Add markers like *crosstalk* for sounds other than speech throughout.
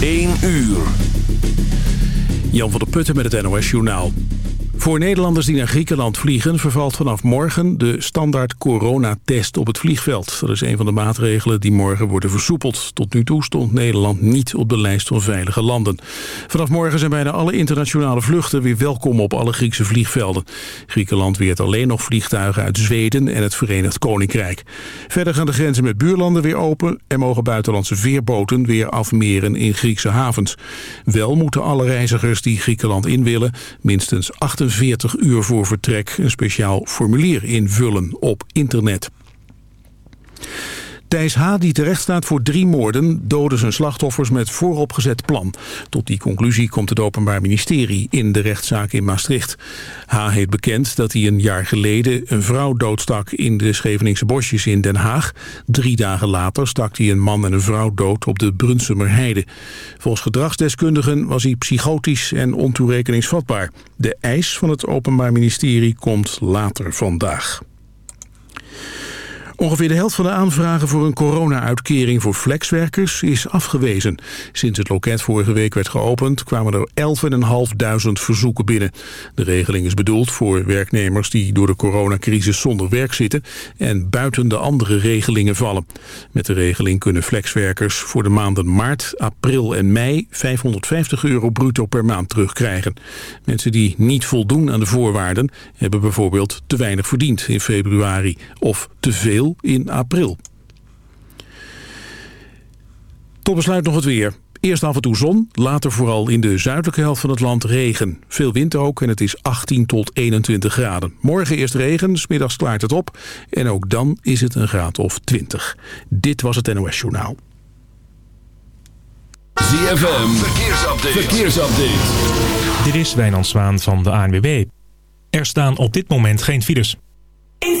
1 uur. Jan van der Putten met het NOS Journaal. Voor Nederlanders die naar Griekenland vliegen... vervalt vanaf morgen de standaard coronatest op het vliegveld. Dat is een van de maatregelen die morgen worden versoepeld. Tot nu toe stond Nederland niet op de lijst van veilige landen. Vanaf morgen zijn bijna alle internationale vluchten... weer welkom op alle Griekse vliegvelden. Griekenland weert alleen nog vliegtuigen uit Zweden en het Verenigd Koninkrijk. Verder gaan de grenzen met buurlanden weer open... en mogen buitenlandse veerboten weer afmeren in Griekse havens. Wel moeten alle reizigers die Griekenland in willen... minstens 48 40 uur voor vertrek een speciaal formulier invullen op internet. Thijs H., die terecht staat voor drie moorden, doodde zijn slachtoffers met vooropgezet plan. Tot die conclusie komt het Openbaar Ministerie in de rechtszaak in Maastricht. H. heeft bekend dat hij een jaar geleden een vrouw doodstak in de Scheveningse bosjes in Den Haag. Drie dagen later stak hij een man en een vrouw dood op de Brunsumer Heide. Volgens gedragsdeskundigen was hij psychotisch en ontoerekeningsvatbaar. De eis van het Openbaar Ministerie komt later vandaag. Ongeveer de helft van de aanvragen voor een corona-uitkering voor flexwerkers is afgewezen. Sinds het loket vorige week werd geopend kwamen er 11.500 verzoeken binnen. De regeling is bedoeld voor werknemers die door de coronacrisis zonder werk zitten en buiten de andere regelingen vallen. Met de regeling kunnen flexwerkers voor de maanden maart, april en mei 550 euro bruto per maand terugkrijgen. Mensen die niet voldoen aan de voorwaarden hebben bijvoorbeeld te weinig verdiend in februari of te veel in april. Tot besluit nog het weer. Eerst af en toe zon, later vooral in de zuidelijke helft van het land regen. Veel wind ook en het is 18 tot 21 graden. Morgen eerst regen, smiddags klaart het op. En ook dan is het een graad of 20. Dit was het NOS Journaal. ZFM, verkeersupdate. verkeersupdate. Dit is Wijnand Zwaan van de ANWB. Er staan op dit moment geen files. In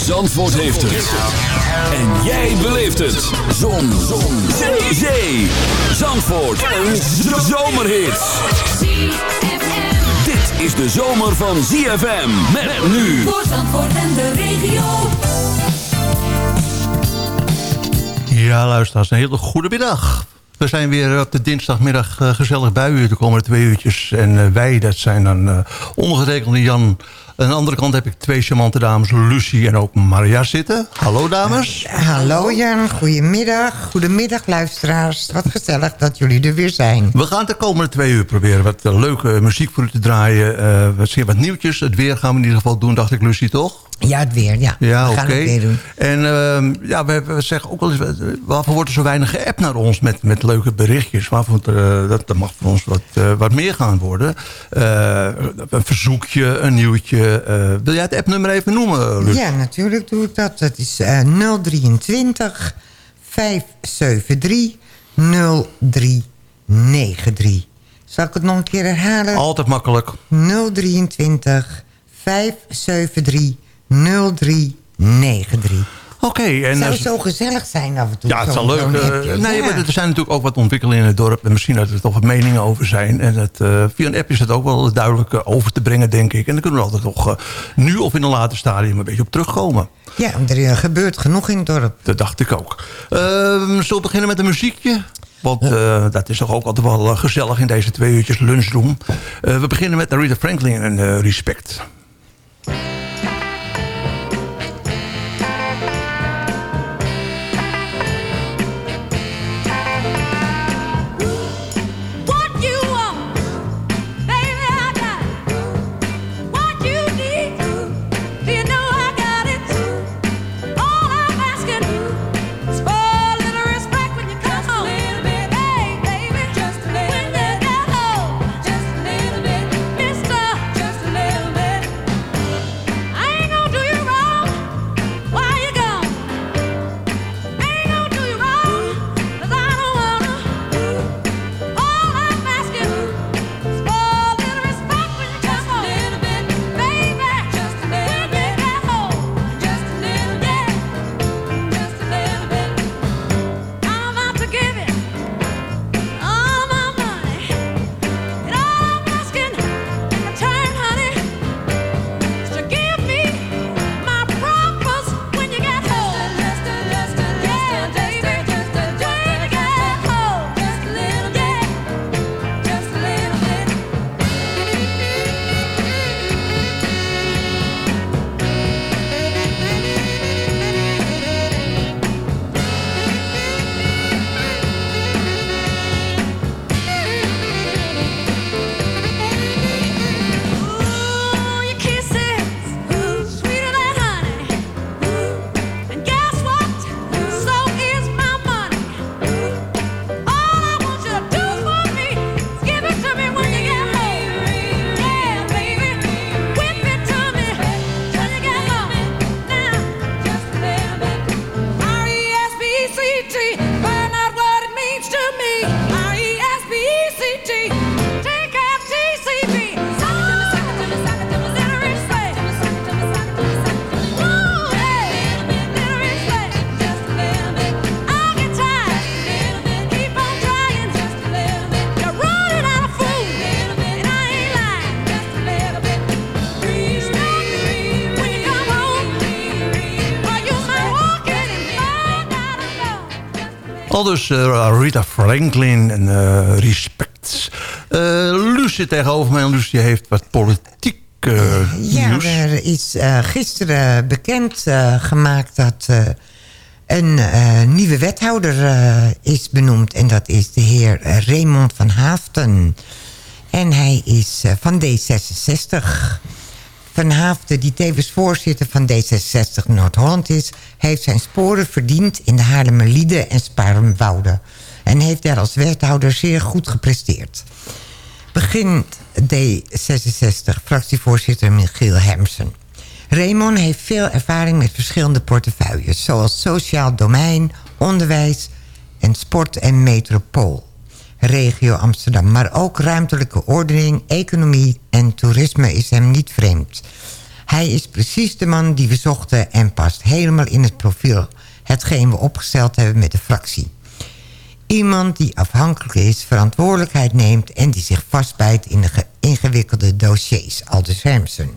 Zandvoort heeft het. En jij beleeft het. Zon. Zon. Zee. Zee. Zandvoort. Een zomerhit. Dit is de zomer van ZFM. Met nu. Voor Zandvoort en de regio. Ja, luisteraars, een hele goede middag. We zijn weer op de dinsdagmiddag eh, gezellig bij u de komende twee uurtjes. En eh, wij, dat zijn dan uh, ondergetekende Jan. Aan de andere kant heb ik twee charmante dames, Lucie en ook Maria zitten. Hallo dames. Hallo Jan, goedemiddag. Goedemiddag luisteraars. Wat gezellig dat jullie er weer zijn. We gaan de komende twee uur proberen wat eh, leuke muziek voor u te draaien. Eh wat, wat nieuwtjes. Het weer gaan we in ieder geval doen, dacht ik Lucie, toch? Ja, het weer, ja. Ja, we oké. gaan het weer doen. En ehm, ja, we, we zeggen ook wel eens... eh, waarvoor wordt er zo weinig geappt naar ons met, met leuke berichtjes? Waarvoor er, eh, dat, dat mag van ons wat, eh, wat meer gaan worden. Eh, een verzoekje, een nieuwtje. Eh, wil jij het appnummer even noemen, Luc? Ja, natuurlijk doe ik dat. Dat is eh 023 573 0393. Zal ik het nog een keer herhalen? Altijd makkelijk. 023 573 0393. Oké. en Zou als- zo gezellig zijn af en toe. Ja, het zal leuk. eh, nee, Ja. maar er zijn natuurlijk ook wat ontwikkelingen in het dorp. En misschien dat er toch wat meningen over zijn. En het, eh, via een app is het ook wel duidelijk eh, over te brengen, denk ik. En dan kunnen we altijd nog eh, nu of in een later stadium een beetje op terugkomen. Ja, er eh, gebeurt genoeg in het dorp. Dat dacht ik ook. Ehm zullen we beginnen met een muziekje? Want eh, dat is toch ook altijd wel eh, gezellig in deze twee uurtjes lunchroom. Eh, we beginnen met Rita Franklin en eh, Respect. Dus eh, Rita Franklin en eh, respect. Uh, Luus zit tegenover mij en Luus die heeft wat politiek ja, nieuws. er is gisteren bekend gemaakt dat een nieuwe wethouder is benoemd. En dat is de heer Raymond van Haafden. En hij is van D66. Van Haafden, die tevens voorzitter van D66 Noord-Holland is... heeft zijn sporen verdiend in de Haarlemmerlieden en Sparenwoude. En heeft daar als wethouder zeer goed gepresteerd. Begint D66 fractievoorzitter Michiel Hermsen. Raymond heeft veel ervaring met verschillende portefeuilles... zoals sociaal domein, onderwijs en sport en metropool regio Amsterdam. Maar ook ruimtelijke ordening, economie en toerisme is hem niet vreemd. Hij is precies de man die we zochten en past helemaal in het profiel. Hetgeen we opgesteld hebben met de fractie. Iemand die afhankelijk is, verantwoordelijkheid neemt... en die zich vastbijt in de ingewikkelde dossiers, Aldus Hermsen.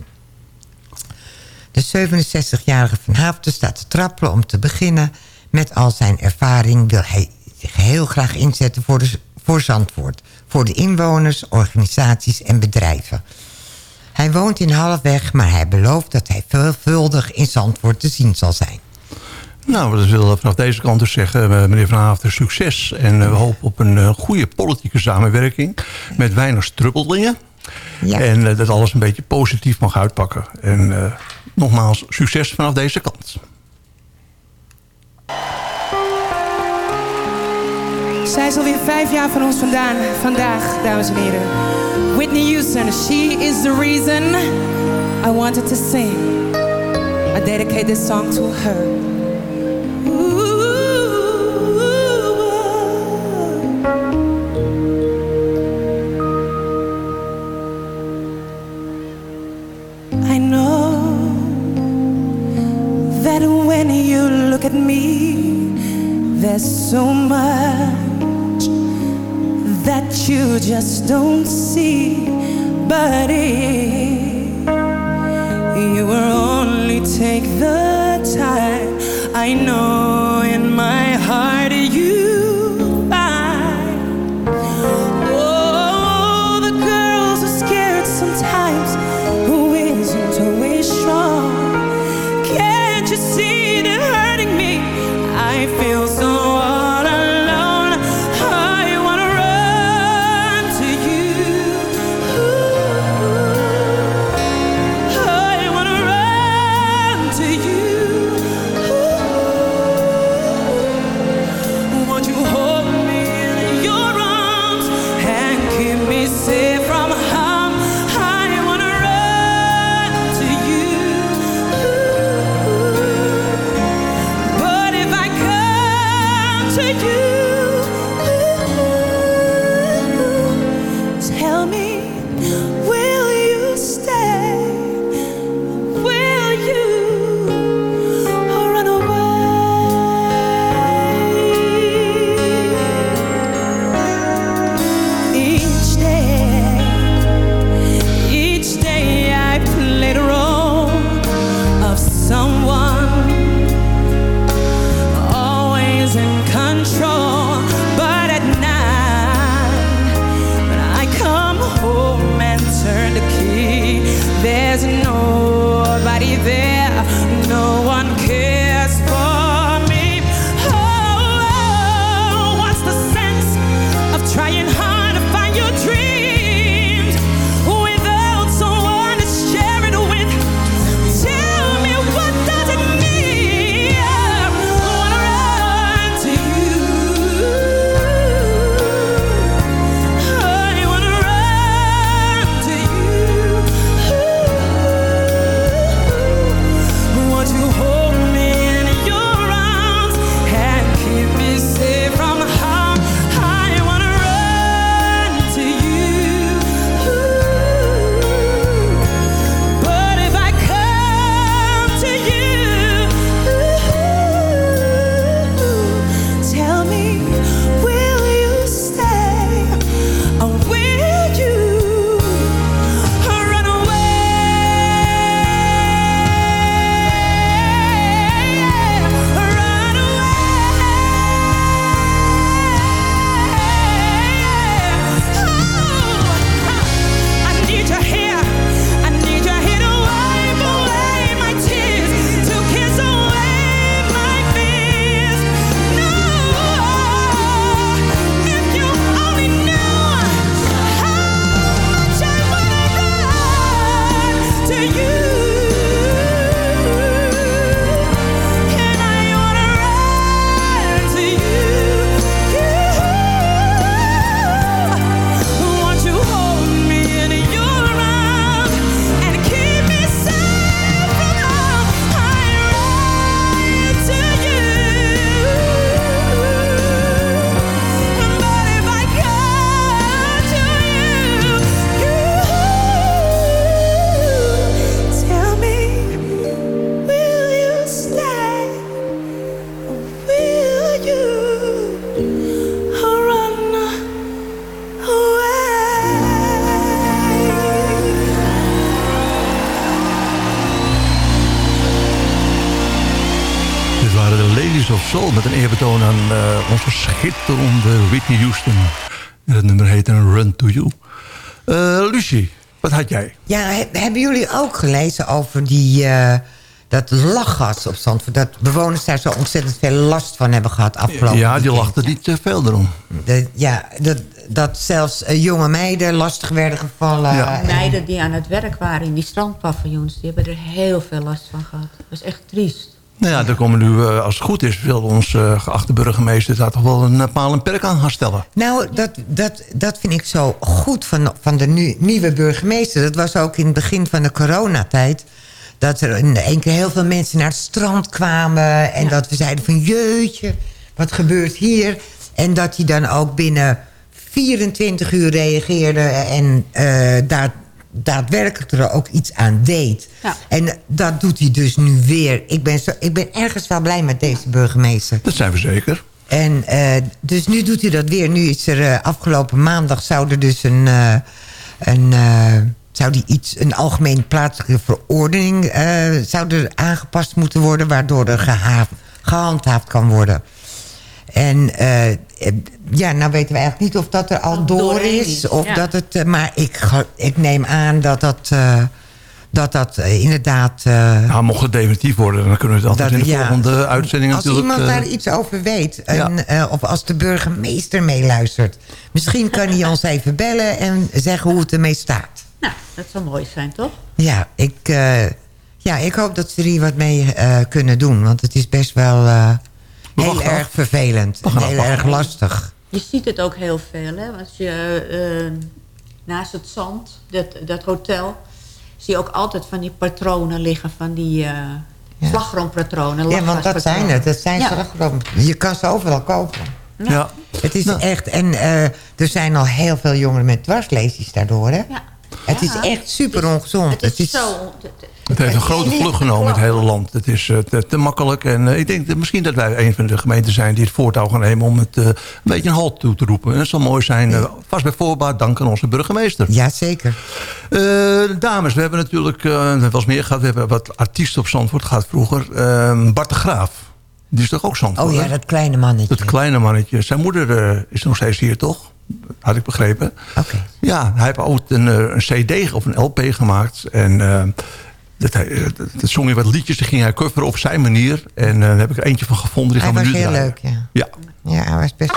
De 67-jarige Van Haafden staat te trappelen om te beginnen. Met al zijn ervaring wil hij zich heel graag inzetten voor de voor Zandvoort. Voor de inwoners, organisaties en bedrijven. Hij woont in Halfweg, maar hij belooft dat hij veelvuldig in Zandvoort te zien zal zijn. Nou, we willen vanaf deze kant dus zeggen, eh, meneer Van Haften, succes. En eh, we hopen op een uh, goede politieke samenwerking met weinig strubbelingen. Ja. En dat alles een beetje positief mag uitpakken. En nogmaals, succes vanaf deze kant. Zij is alweer vijf jaar van ons vandaan, vandaag, dames en heren. Whitney Houston, she is the reason I wanted to sing. I dedicate this song to her. I know that you just don't see. If you will only take the time, I know in my heart een eerbetoon aan eh, onze schitterende Whitney Houston. En het nummer heet een Run to You. Eh Lucie, wat had jij? Ja, he- hebben jullie ook gelezen over die, eh, dat lachgas op Zandvoort? Dat bewoners daar zo ontzettend veel last van hebben gehad afgelopen ja, die lachten niet te veel erom. De- ja, dat, dat zelfs jonge meiden lastig werden gevallen. Ja. En- Meiden die aan het werk waren in die strandpaviljoens... die hebben er heel veel last van gehad. Dat was echt triest. Nou ja, er komen nu, eh, als het goed is, wil onze eh, geachte burgemeester daar toch wel een eh, paal en perk aan gaan stellen. Nou, dat, dat, dat vind ik zo goed van, van de nu, nieuwe burgemeester. Dat was ook in het begin van de coronatijd. Dat er in één keer heel veel mensen naar het strand kwamen. En dat we zeiden van jeetje, wat gebeurt hier? En dat hij dan ook binnen 24 uur reageerde. En eh, daar daadwerkelijk er ook iets aan deed. Ja. En dat doet hij dus nu weer. Ik ben, zo, ik ben ergens wel blij met deze burgemeester. Dat zijn we zeker. En eh, dus nu doet hij dat weer. Nu is er eh, afgelopen maandag zou er dus een, eh, een, eh, zou die iets, een algemeen plaatselijke verordening eh, zou er aangepast moeten worden, waardoor er gehaaf, gehandhaafd kan worden. En ja, nou weten we eigenlijk niet of dat er al door is. Of ja. dat het, eh, maar ik, ga- ik neem aan dat dat, eh, dat, dat eh, inderdaad... eh, Nou, mocht het definitief worden, dan kunnen we het altijd Dat- in de ja. volgende uitzending als natuurlijk... iemand eh, daar iets over weet, en, eh, of als de burgemeester meeluistert... misschien kan hij ons even bellen en zeggen hoe het ermee staat. Nou, dat zou mooi zijn, toch? Ja, ik, eh, ja, ik hoop dat ze er hier wat mee eh, kunnen doen. Want het is best wel eh, We heel af. erg vervelend. En heel erg lastig. Je ziet het ook heel veel, hè. Als je eh, naast het zand, dat, dat hotel... zie je ook altijd van die patronen liggen, van die eh Ja. slagroompatronen. Ja, want dat zijn het. Dat zijn Ja. slagroom. Je kan ze overal kopen. ja. Het is Nou. echt... En eh, er zijn al heel veel jongeren met dwarslesies daardoor, hè? Ja. Het is echt super ongezond. Het is, zo... Het heeft een grote vlucht genomen in het hele land. Het is eh, te, te makkelijk. En eh, ik denk dat misschien dat wij een van de gemeenten zijn... die het voortouw gaan nemen om het eh, een beetje een halt toe te roepen. En dat zal mooi zijn. vast bij voorbaat dank aan onze burgemeester. Ja, zeker. Eh, dames, we hebben natuurlijk... eh, we hebben wel eens meer gehad. We hebben wat artiesten op Zandvoort gehad vroeger. Eh, Bart de Graaf. Die is toch ook Zandvoort? Oh ja, hè? dat kleine mannetje. Dat kleine mannetje. Zijn moeder is nog steeds hier, toch? Had ik begrepen. Ja, hij heeft ook een, eh, een cd of een LP gemaakt. En eh, dat, hij, eh, dat, dat zong hij wat liedjes. Die ging hij coveren op zijn manier. En daar heb ik er eentje van gevonden. Die Hij gaan was heel leuk, ja. Ja. Ja, hij was best...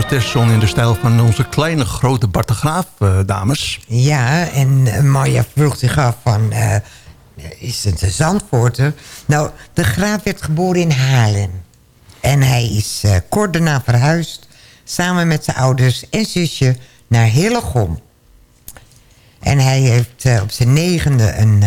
protestsong in de stijl van onze kleine grote Bart de Graaf, eh, dames. Ja, en eh, Marja vroeg zich af van... eh, is het een Zandvoorter? Nou, de graaf werd geboren in Haarlem. En hij is kort daarna verhuisd... samen met zijn ouders en zusje naar Hillegom. En hij heeft op zijn negende een...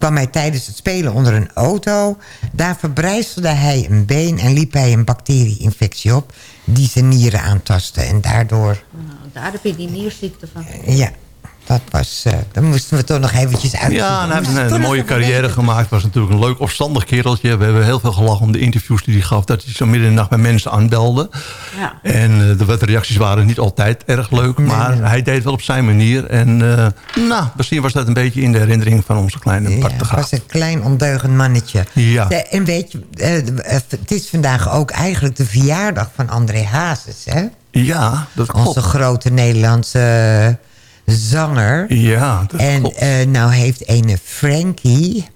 kwam hij tijdens het spelen onder een auto. Daar verbrijzelde hij een been en liep hij een bacterieinfectie op... die zijn nieren aantastte. En daardoor Nou, daar heb je die nierziekte van. ja, dat was... eh dan moesten we toch nog eventjes uit. Ja, en hij heeft een, een mooie carrière gemaakt. Was natuurlijk een leuk opstandig kereltje. We hebben heel veel gelachen om de interviews die hij gaf. Dat hij zo midden in de nacht bij mensen aanbelde. Ja. En eh, de reacties waren niet altijd erg leuk. Maar hij deed het wel op zijn manier. En eh, nou, misschien was dat een beetje in de herinnering van onze kleine Bart de Het Graaf. was een klein ondeugend mannetje. Ja. Eh, En weet je, eh, eh, het is vandaag ook eigenlijk de verjaardag van André Hazes, hè? Ja, dat klopt. Onze grote Nederlandse eh, zanger. Ja, dat en klopt. eh, nou heeft ene Frankie...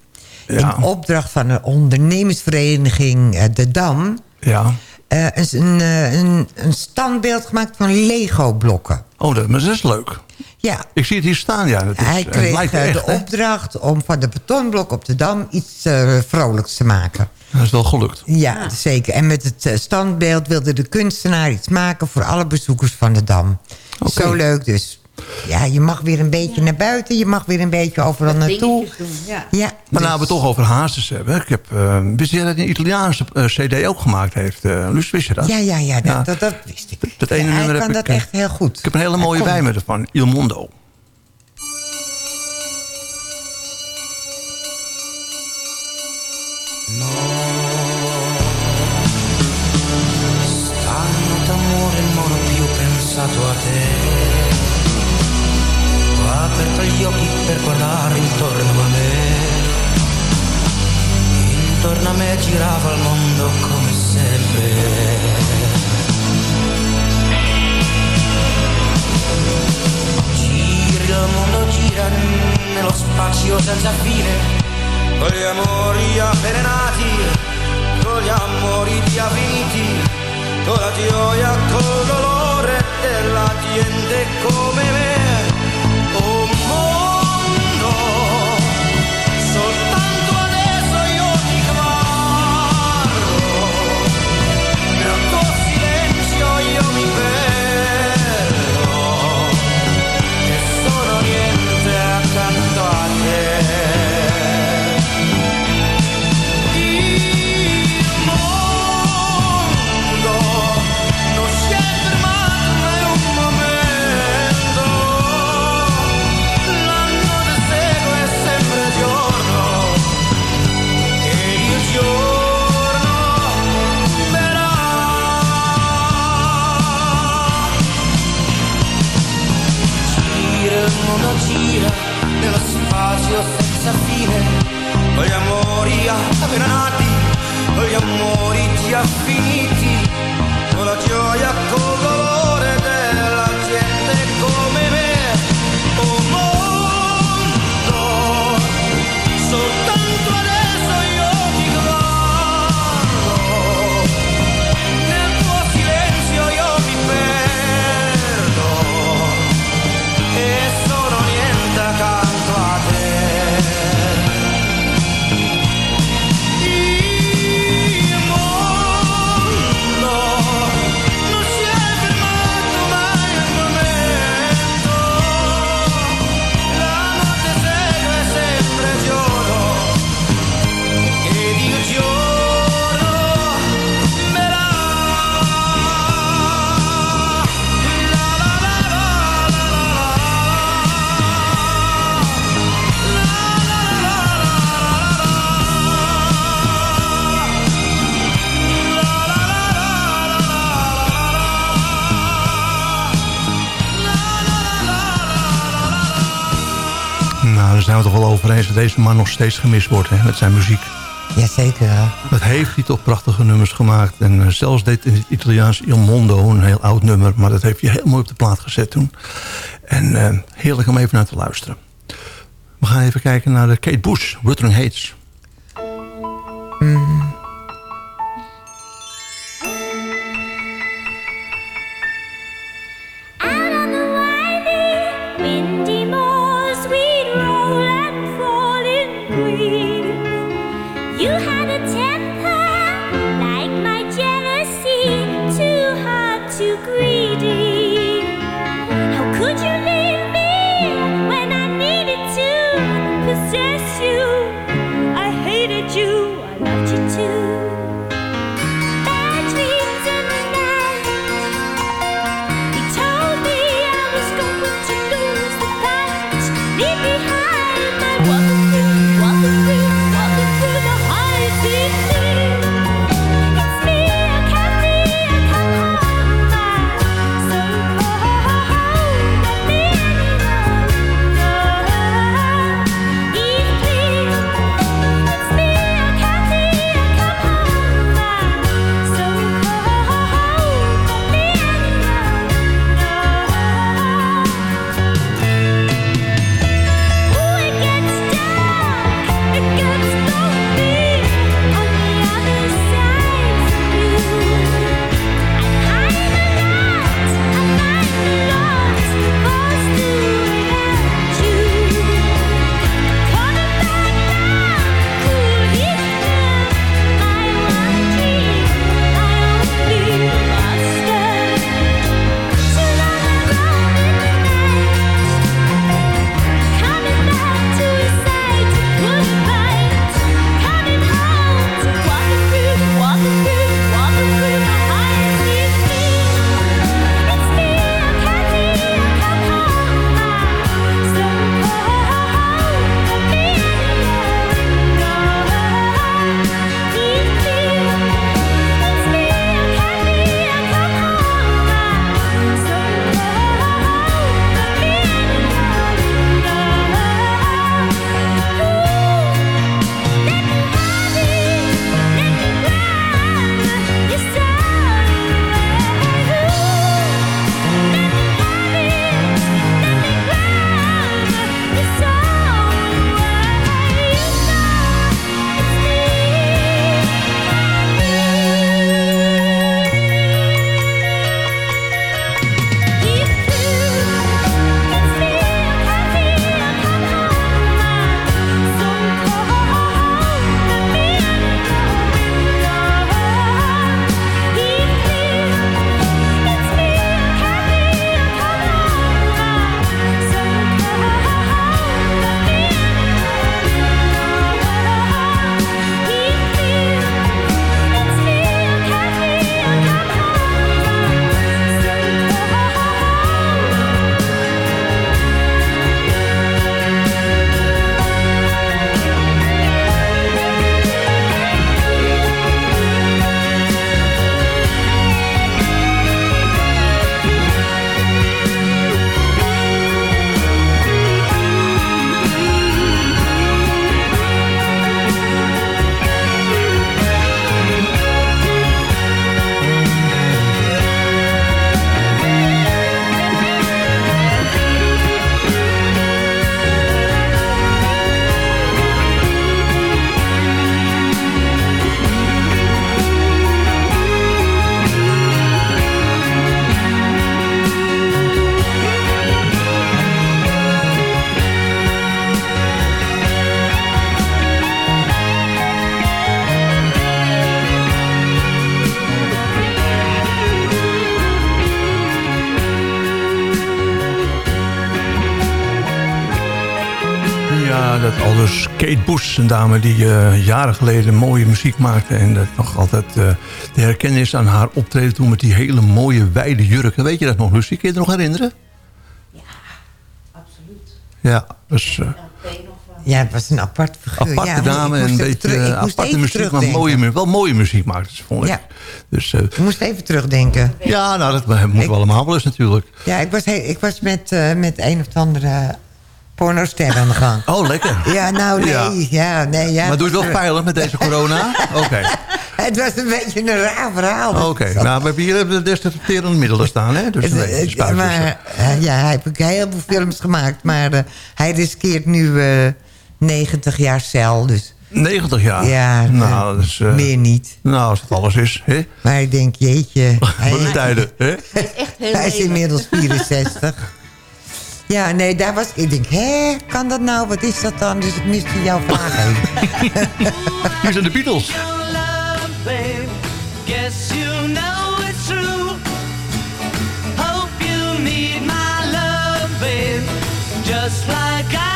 Ja. in opdracht van een ondernemersvereniging eh, De Dam... Ja. eh, een, een, een, standbeeld gemaakt van Lego-blokken. Oh, dat, maar dat is leuk. Ja, Ik zie het hier staan, ja. Het is, hij kreeg echt, de hè? opdracht om van de betonblok op de Dam iets vrolijks te maken. Dat is wel gelukt. Ja, zeker. En met het standbeeld wilde de kunstenaar iets maken... voor alle bezoekers van de Dam. Zo leuk dus. Ja, je mag weer een beetje naar buiten. Je mag weer een beetje overal naartoe. Doen, ja. Ja, Maar nou we dus- het toch over hazes hebben. Ik heb, eh wist je dat hij een Italiaanse eh, cd ook gemaakt heeft? eh Luus, wist je dat? Ja, ja, ja, dat, Ja. Dat, dat wist ik. Dat ene hij nummer kan dat ik, echt heel goed. Ik heb een hele mooie bij me ervan. Il Mondo. Stanotte girava il mondo come sempre Gira il mondo gira nello spazio senza fine Con gli amori avvelenati Con gli amori finiti con la gioia, col dolore della gente come me. Zijn we toch wel over eens dat deze man nog steeds gemist wordt hè, met zijn muziek. Jazeker. Dat heeft hij toch prachtige nummers gemaakt. En eh, zelfs deed in het Italiaans Il Mondo, een heel oud nummer. Maar dat heeft hij heel mooi op de plaat gezet toen. En eh, heerlijk om even naar te luisteren. We gaan even kijken naar de Kate Bush, Wuthering Heights. Een dame die eh, jaren geleden mooie muziek maakte... en dat nog altijd eh, te herkennen is aan haar optreden toen met die hele mooie wijde jurken. Weet je dat nog, Lucie? Kun je het nog herinneren? Absoluut. Ja, dus eh, Ja, het was een apart figuur. aparte ja, dame en een beetje eh, aparte muziek, maar mooie, wel mooie muziek maakte ze, vond ik. Ja. Dus, eh, Ik moest even terugdenken. ja, nou, dat moeten we allemaal wel eens natuurlijk. Ja, ik was, he- ik was met, eh, met een of andere pornoster aan de gang. Oh, lekker. Ja, nou nee. Ja. Ja. nee ja, maar doe je het wel veilig met deze corona? *laughs* Oké. Het was een beetje een raar verhaal. Oké, nou, we hebben hier de desinfecterende middelen staan, hè? Dus Het- een beetje het- spuiten. maar eh, ja, hij heeft heel veel films gemaakt. Maar eh, hij riskeert nu eh 90 jaar cel. Dus 90 jaar? Ja, nou, eh, meer niet. Nou, als dat alles is, hè? Maar ik denk, jeetje. *laughs* Wat een tijden, hè? echt heel Hij is inmiddels 64. *laughs* Ja, nee, daar was... Ik denk, hè, kan dat nou? Wat is dat dan? Dus ik miste jouw vraag even. *laughs* Hier zijn de Beatles. Just like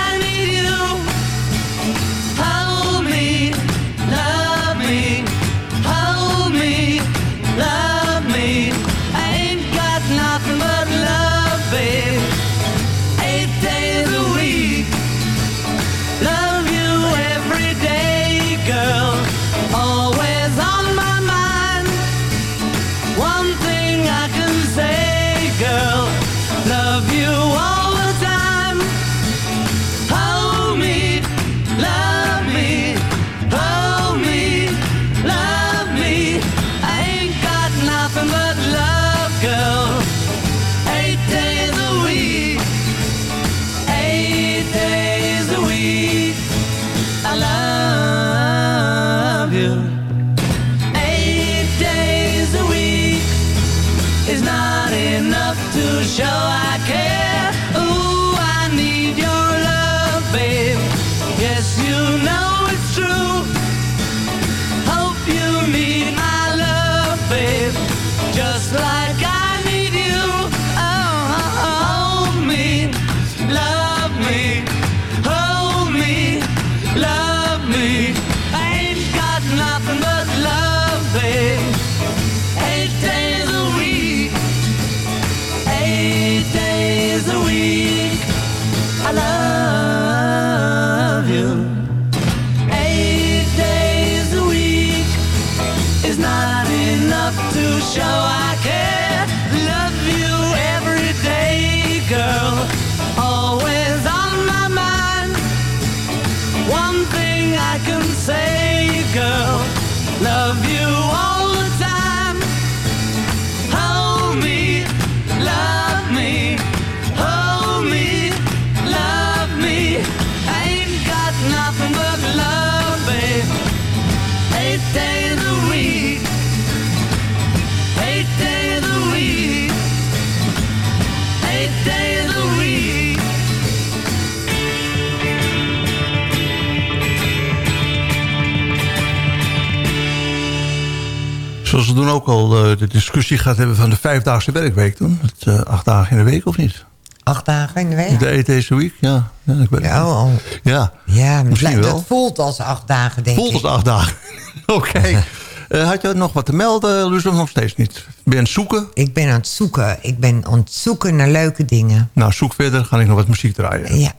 toen ook al eh, de discussie gehad hebben van de vijfdaagse werkweek toen? Het, eh, acht dagen in de week of niet? Acht dagen in de week? De ET's week, ja. Ja, ja, oh. ja. ja misschien dat, wel. dat voelt als acht dagen, denk voelt ik. Als acht dagen. *laughs* Oké. *laughs* Eh, had je nog wat te melden, Luus, of nog steeds niet? Ben je aan het zoeken? Ik ben aan het zoeken. Ik ben aan het zoeken naar leuke dingen. Nou, zoek verder. Ga ik nog wat muziek draaien. Ja.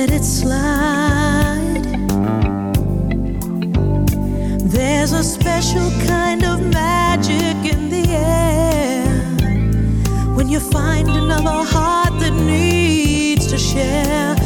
let it slide. There's a special kind of magic in the air when you find another heart that needs to share.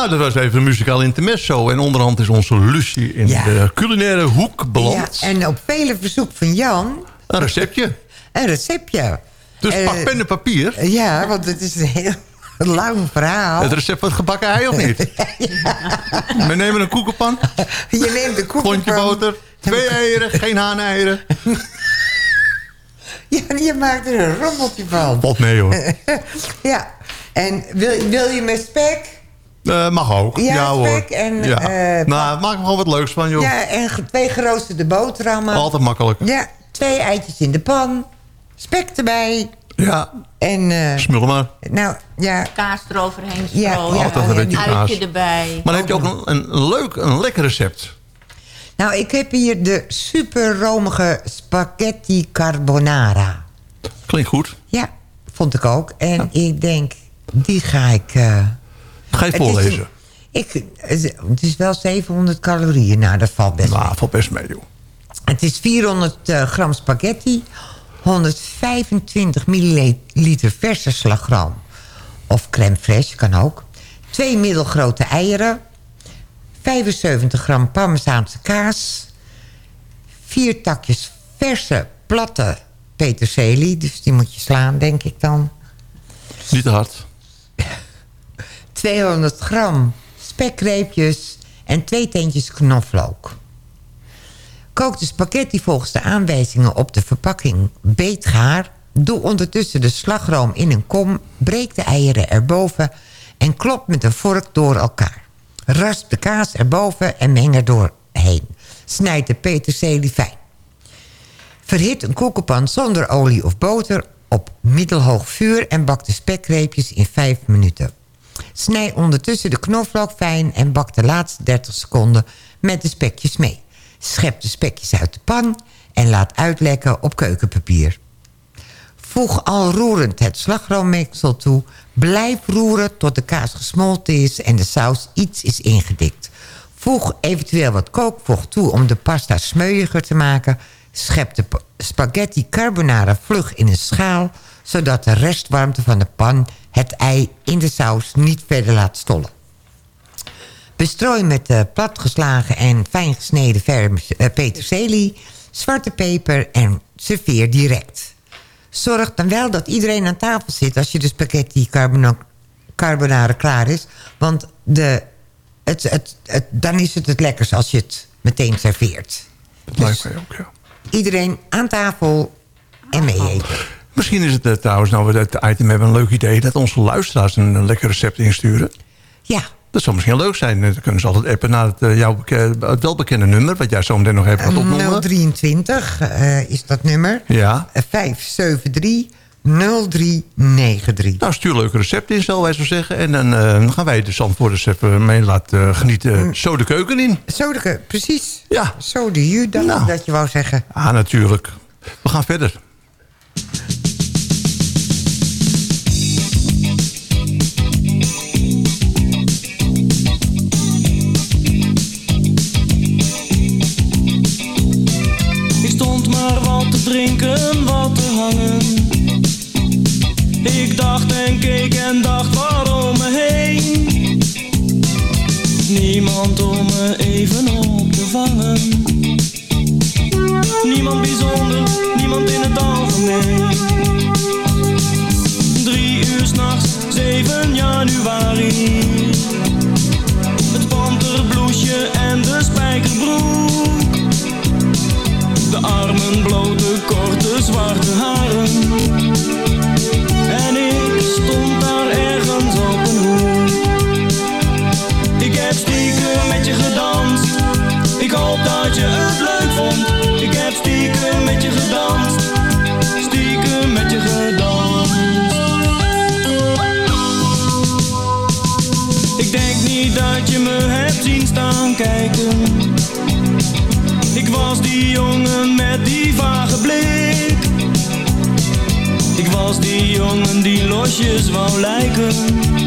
Nou, dat was even een muzikaal intermezzo. En onderhand is onze Lucie in Ja. de culinaire hoek beland. Ja, en op vele verzoek van Jan... Een receptje. Een receptje. Dus Eh, pak pen en papier. Ja, want het is een heel *laughs* lang verhaal. Het recept van het gebakken ei of niet? *laughs* We nemen een koekenpan. Je neemt de koekenpan. Klontje boter. Twee eieren, geen haaneieren. *laughs* Ja, en je maakt er een rommeltje van. Wat mee hoor. ja, en wil, wil je met spek? Eh, mag ook. Ja, Ja, hoor. en, ja. eh, nou, maak er gewoon wat leuks van, joh. Ja, en twee geroosterde boterhammen. Altijd makkelijk. Ja, twee eitjes in de pan. Spek erbij. Ja. En, eh, Smul maar. nou, ja. Kaas eroverheen Ja, strooien. ja, Altijd een beetje kaas. Uitje erbij. Maar dan heb je ook een, een leuk, een lekker recept. Nou, ik heb hier de super romige spaghetti carbonara. Klinkt goed. Ja, vond ik ook. En ik denk, die ga ik... eh, Ga je het voorlezen? ik, het is wel 700 calorieën. Nou, dat valt best Nou, valt best mee, joh. Het is 400 eh, gram spaghetti, 125 milliliter verse slagroom of crème fraîche, kan ook. Twee middelgrote eieren, 75 gram parmezaanse kaas, vier takjes verse platte peterselie, dus die moet je slaan, denk ik dan. Niet te hard. 200 gram spekreepjes en twee teentjes knoflook. Kook de spaghetti volgens de aanwijzingen op de verpakking beetgaar. Doe ondertussen de slagroom in een kom, breek de eieren erboven... en klop met een vork door elkaar. Rasp de kaas erboven en meng er doorheen. Snijd de peterselie fijn. Verhit een koekenpan zonder olie of boter op middelhoog vuur... en bak de spekreepjes in 5 minuten. Snij ondertussen de knoflook fijn en bak de laatste 30 seconden met de spekjes mee. Schep de spekjes uit de pan en laat uitlekken op keukenpapier. Voeg al roerend het slagroommengsel toe. Blijf roeren tot de kaas gesmolten is en de saus iets is ingedikt. Voeg eventueel wat kookvocht toe om de pasta smeuiger te maken. Schep de pa- spaghetti carbonara vlug in een schaal... zodat de restwarmte van de pan het ei in de saus niet verder laat stollen. Bestrooi met eh, platgeslagen en fijn gesneden eh, peterselie, zwarte peper en serveer direct. Zorg dan wel dat iedereen aan tafel zit als je de spaghetti carbona- carbonara klaar is. Want de, het, het, het, dan is het het lekkers als je het meteen serveert. Dat lijkt mij ook, ja. Iedereen aan tafel en mee eten. Misschien is het eh, trouwens, nou we het item hebben, een leuk idee... dat onze luisteraars een, een lekker recept insturen. Ja. Dat zou misschien leuk zijn. Dan kunnen ze altijd appen naar het, eh, jouw het welbekende nummer... wat jij zo meteen nog even gaat opnoemen. 023 eh, is dat nummer. Ja. Eh, 573 0393. Nou, stuur leuke recepten in, zal wij zo zeggen. En dan gaan wij de Zandvoorters even mee laten genieten. Zo de keuken in. Zo de keu- precies. Ja. Zo de ju, dacht ik dat je wou zeggen. Ah, natuurlijk. We gaan verder. Drinken, wat te hangen. Ik dacht en keek en dacht waarom me heen. Niemand om me even op te vangen. Niemand bijzonder, niemand in het algemeen. Drie uur s'nachts, 7 januari. Het panterbloesje en de spijkerbroek. Zwarte haren. Losjes wou lijken.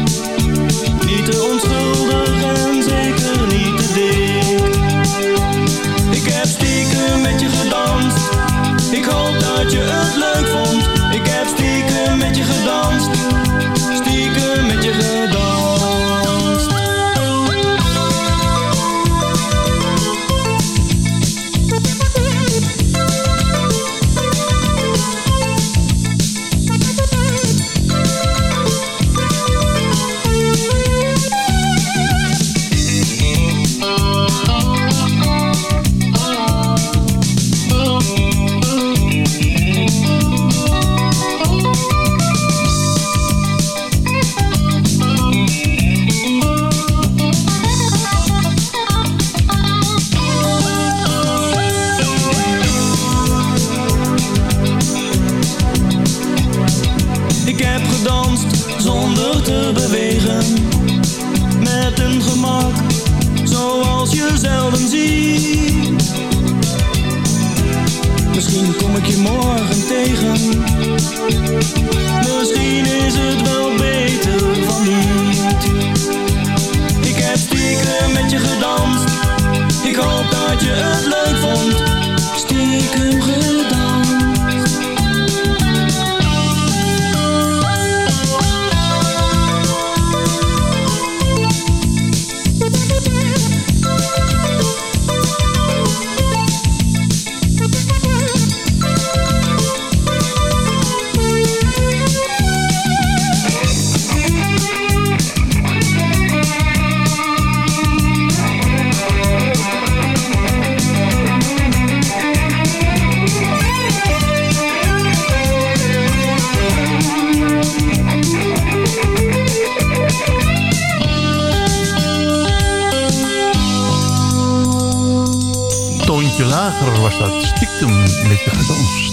Lager was dat. Stiekem met je gedanst.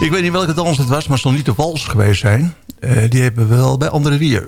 Ik weet niet welke dans het was, maar het zal niet de wals geweest zijn. Eh, die hebben we wel bij André Rieu.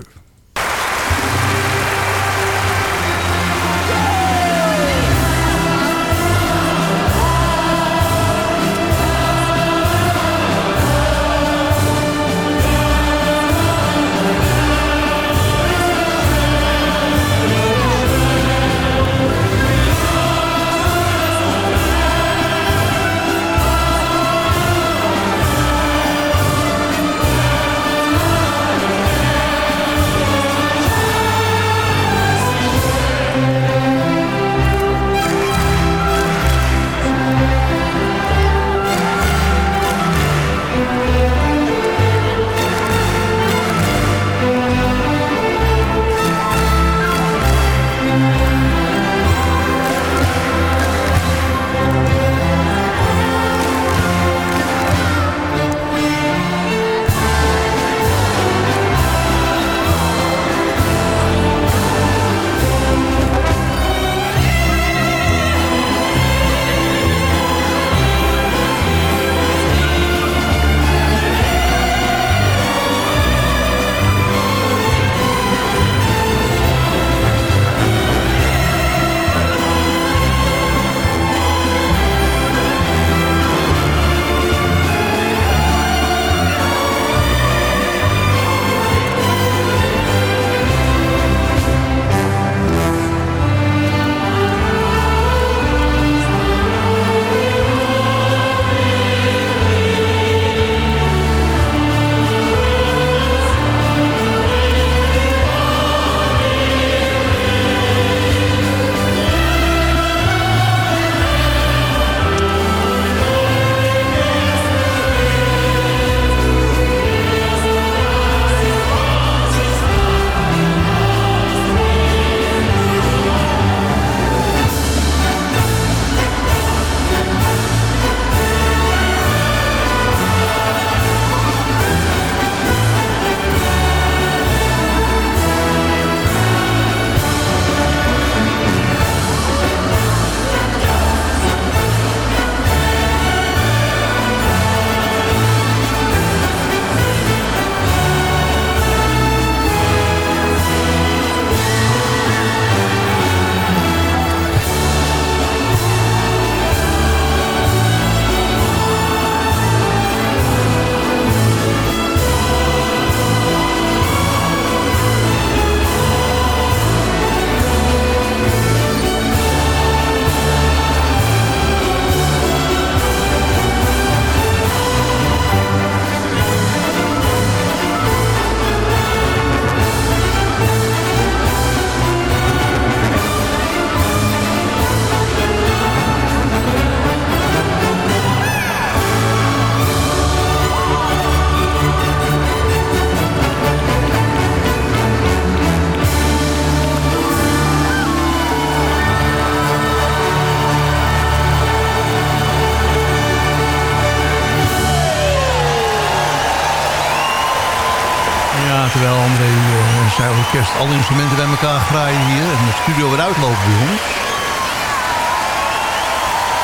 Ja, terwijl André eh, en zijn orkest alle instrumenten bij elkaar graaien hier... en de studio weer uitlopen bij ons...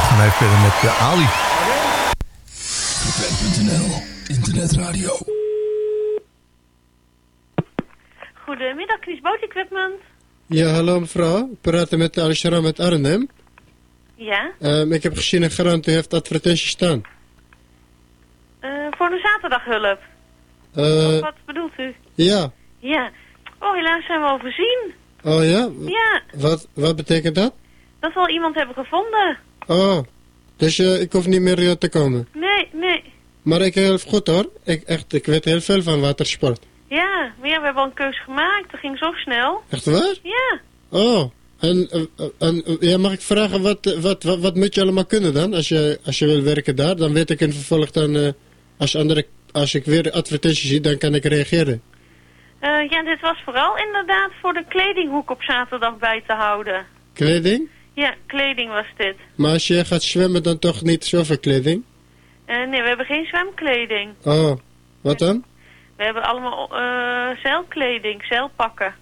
gaan wij verder met de Ali. Web.nl, internetradio. Goedemiddag, Chris Boat Equipment. Ja, hallo mevrouw. Ik praat met Alishara met Arnhem. Ja, Ehm, ik heb gezien in Garant, u heeft advertenties staan. eh, voor de zaterdaghulp. Eh, Wat bedoelt u? ja. Ja. Oh, helaas zijn we overzien. Oh ja? Ja, Wat, wat betekent dat? dat we al iemand hebben gevonden. Oh, dus eh, ik hoef niet meer eh, te komen. Nee, nee. Maar ik help goed hoor. Ik, echt, ik weet heel veel van watersport. Ja, maar ja, we hebben al een keus gemaakt. Dat ging zo snel. Echt waar? Ja. Oh, en, eh, en ja, mag ik vragen, wat, wat, wat, wat moet je allemaal kunnen dan? Als je, als je wil werken daar, dan weet ik in vervolg dan, eh, als, andere, als ik weer advertenties zie, dan kan ik reageren. Eh, ja, dit was vooral inderdaad voor de kledinghoek op zaterdag bij te houden. Kleding? Ja, kleding was dit. Maar als je gaat zwemmen, dan toch niet zoveel kleding? Eh, nee, we hebben geen zwemkleding. Oh, wat dan? We hebben allemaal eh, zeilkleding, zeilpakken.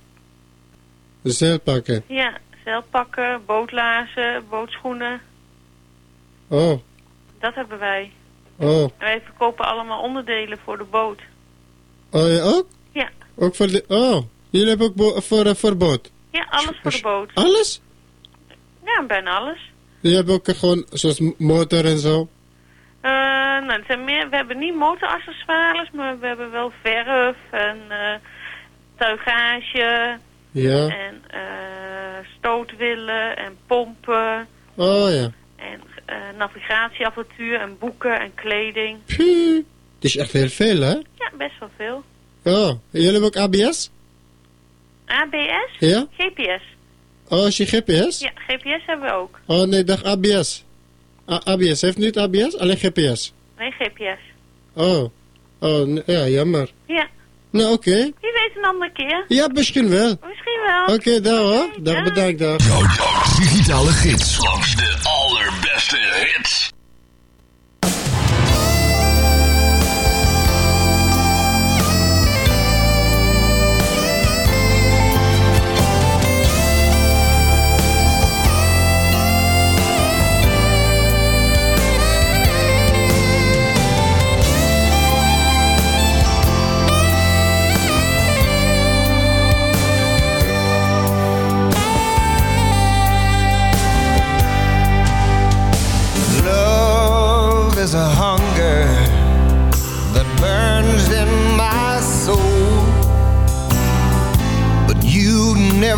Zeilpakken. Ja, zeilpakken, bootlaarzen, bootschoenen. Oh, Dat hebben wij. Oh. Wij verkopen allemaal onderdelen voor de boot. Oh, ja, ook? Ja. Ook voor de... Oh, jullie hebben ook bo- voor, eh, voor boot? Ja, alles voor de boot. Alles? Ja, bijna alles. Jullie hebben ook eh, gewoon, zoals motor en zo? Eh, nou, het zijn meer, we hebben niet motoraccessoires, maar we hebben wel verf en eh tuigage Ja. en eh stootwillen en pompen Oh, ja. Eh, navigatieapparatuur en boeken en kleding. Het is echt heel veel, hè? Ja, best wel veel. Oh, jullie hebben ook ABS? ABS? Ja? GPS. Oh, is je GPS? Ja, GPS hebben we ook. Oh, nee, dag ABS. A- ABS, heeft niet ABS? Alleen GPS. Nee, GPS. Oh. Oh, ja, jammer. Ja, Nou, oké. wie weet een andere keer. Ja, misschien wel. Misschien wel. Oké, dag hoor. Dag, bedankt, dag. Digitale gids. Langs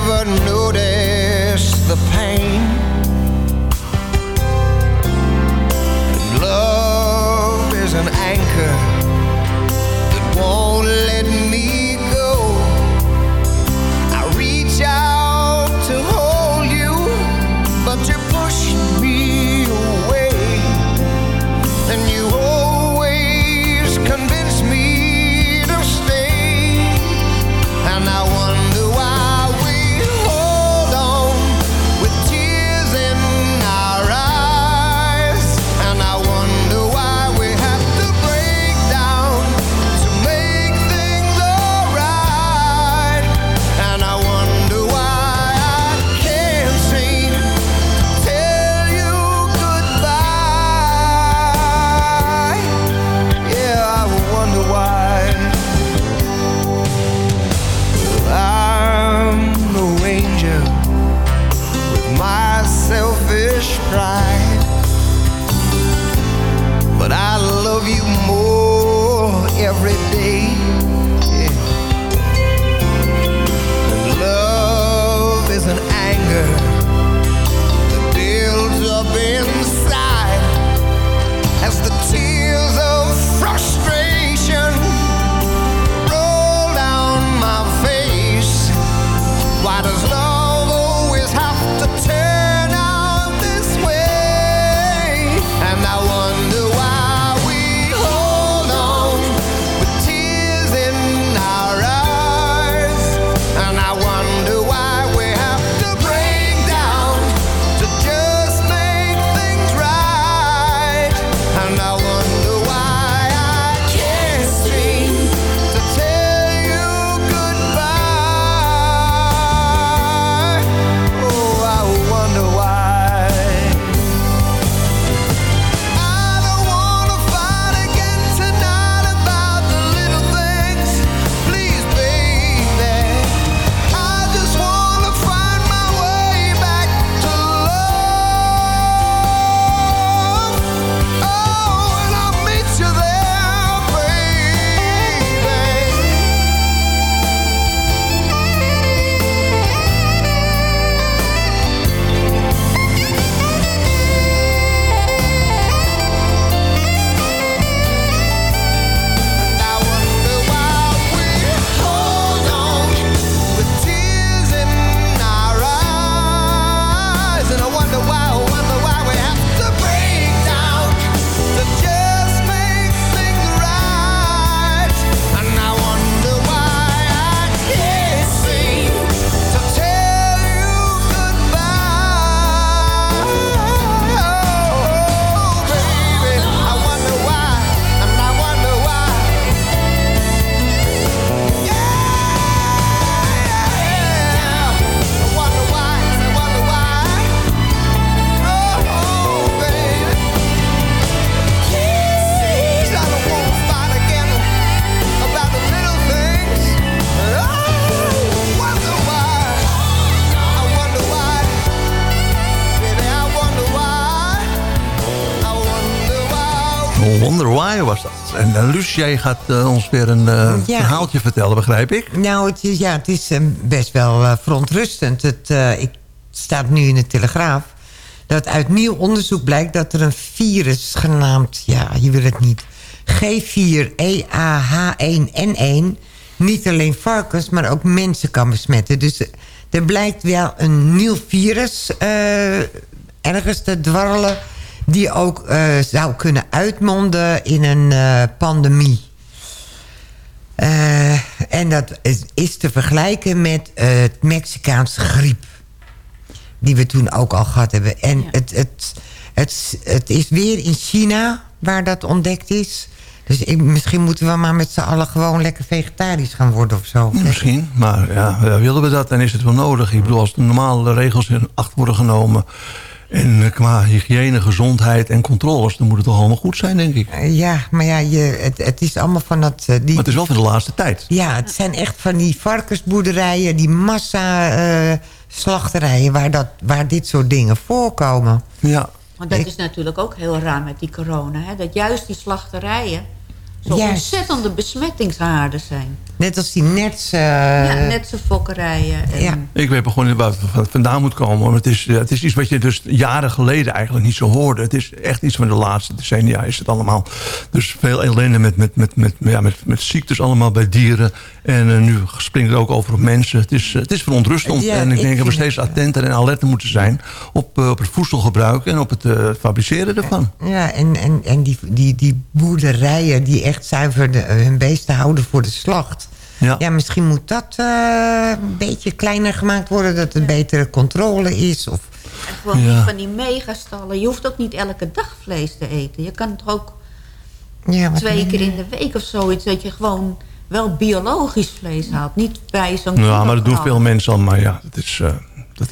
never knew. Jij gaat eh, ons weer een eh, Ja. verhaaltje vertellen, begrijp ik? Nou, het is, ja, het is eh, best wel eh, verontrustend. Het, ik, staat nu in de Telegraaf... dat uit nieuw onderzoek blijkt dat er een virus genaamd... ja, je wil het niet... E G4EAH1N1 niet alleen varkens, maar ook mensen kan besmetten. Dus er blijkt wel een nieuw virus ergens te dwarrelen... die ook eh, zou kunnen uitmonden in een eh, pandemie. Eh, en dat is, is te vergelijken met het Mexicaanse griep. Die we toen ook al gehad hebben. En het, het, het, het is weer in China waar dat ontdekt is. Dus ik, misschien moeten we maar met z'n allen gewoon lekker vegetarisch gaan worden of zo. Misschien, maar ja, ja, willen we dat, dan is het wel nodig. Ik bedoel, als de normale regels in acht worden genomen... en eh, qua hygiëne, gezondheid en controles... dan moet het toch allemaal goed zijn, denk ik. Eh, Ja, maar ja, je, het, het is allemaal van dat... eh, die, Maar het is wel van de laatste tijd. Ja, het zijn echt van die varkensboerderijen, die massa eh, slachterijen waar, dat, waar dit soort dingen voorkomen. Ja. Want dat is natuurlijk ook heel raar met die corona. Hè? Dat juist die slachterijen zo Juist. ontzettende besmettingshaarden zijn. Net als die nets... eh, ja, net zo fokkerijen. En, ja. Ik weet gewoon niet waar het vandaan moet komen. Maar het is, ja, het is iets wat je dus jaren geleden eigenlijk niet zo hoorde. Het is echt iets van de laatste decennia is het allemaal. Dus veel ellende met, met, met, met, ja, met, met ziektes allemaal bij dieren. En eh, nu springt het ook over op mensen. Het is, eh, het is verontrustend. Ja, en ik ik denk dat we steeds attenter en alerter moeten zijn... op, eh, op het voedselgebruik en op het eh, fabriceren ervan. Ja, en, en, en die, die, die boerderijen die echt zuiver de, hun beesten houden voor de slacht. Ja. misschien moet dat eh, een beetje kleiner gemaakt worden. Dat het betere controle is. Of, en gewoon Ja. van die megastallen. Je hoeft ook niet elke dag vlees te eten. Je kan toch ook ja, twee keer in de week of zoiets... dat je gewoon wel biologisch vlees haalt. Niet bij zo'n Ja, maar dat doen veel mensen al. Maar ja, het, is, eh,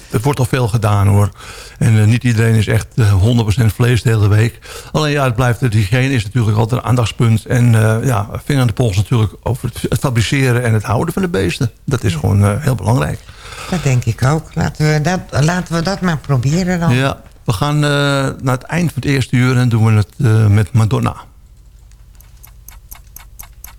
het wordt al veel gedaan hoor. En eh, niet iedereen is echt eh, 100% vlees de hele week. Alleen ja, het blijft, de hygiëne is natuurlijk altijd een aandachtspunt. En eh, ja, vinger aan de pols natuurlijk over het, het fabriceren en het houden van de beesten. Dat is gewoon eh, heel belangrijk. Dat denk ik ook. Laten we dat, laten we dat maar proberen dan. Ja, we gaan eh, naar het eind van het eerste uur en doen we het eh, met Madonna.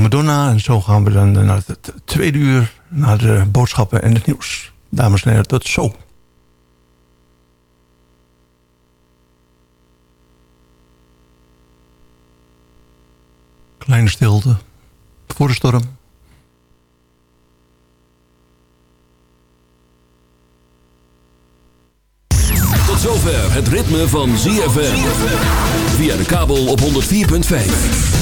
Madonna. En zo gaan we dan naar het tweede uur. Naar de boodschappen en het nieuws. Dames en heren, tot zo. Kleine stilte. Voor de storm. Tot zover het ritme van ZFM. Via de kabel op 104.5.